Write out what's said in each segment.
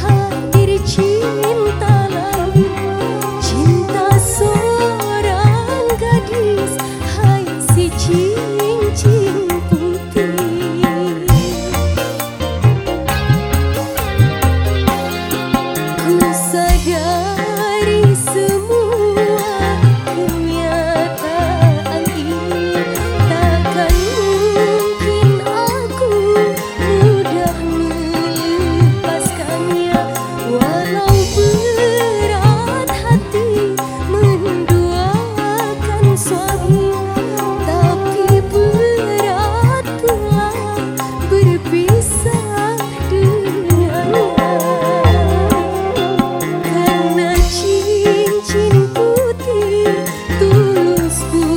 hadir cinta Christmas.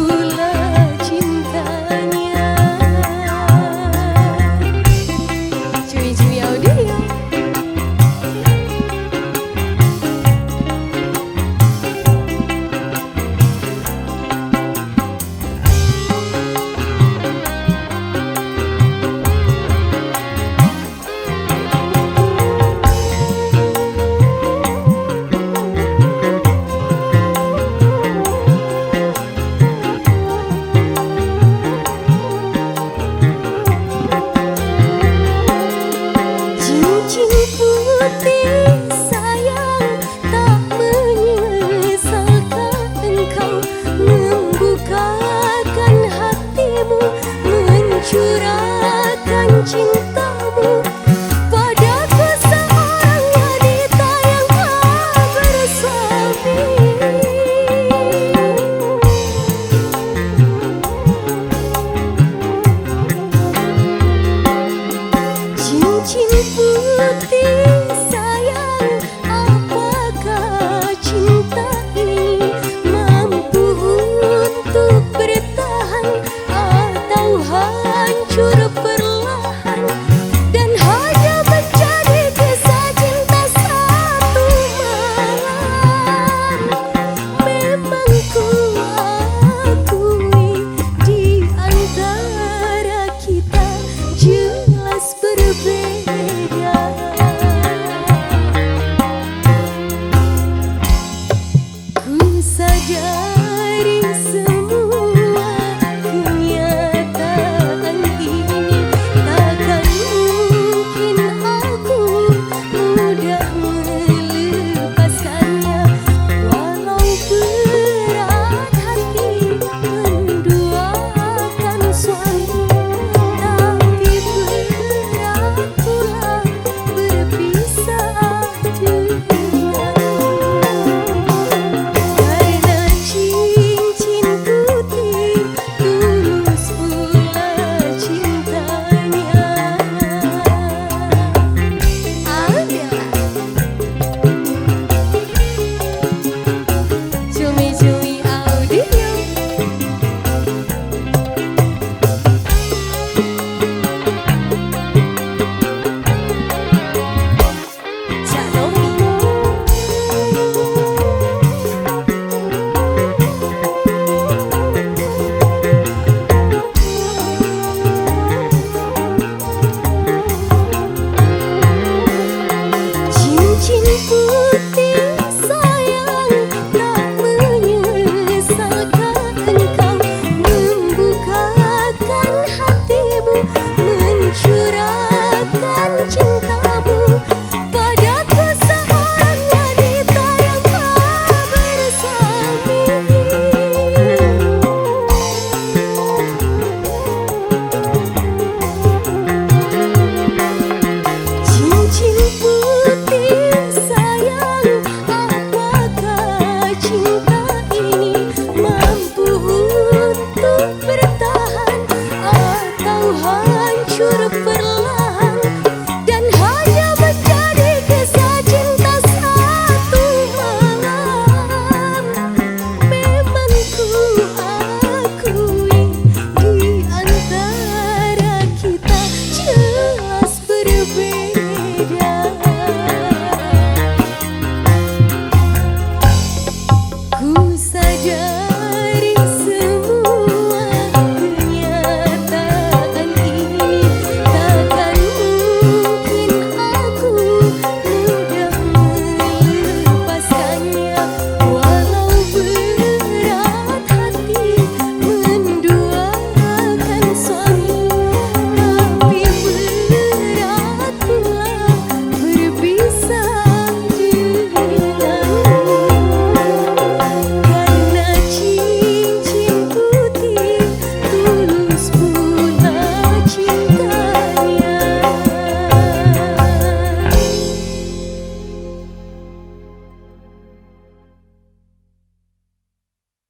see.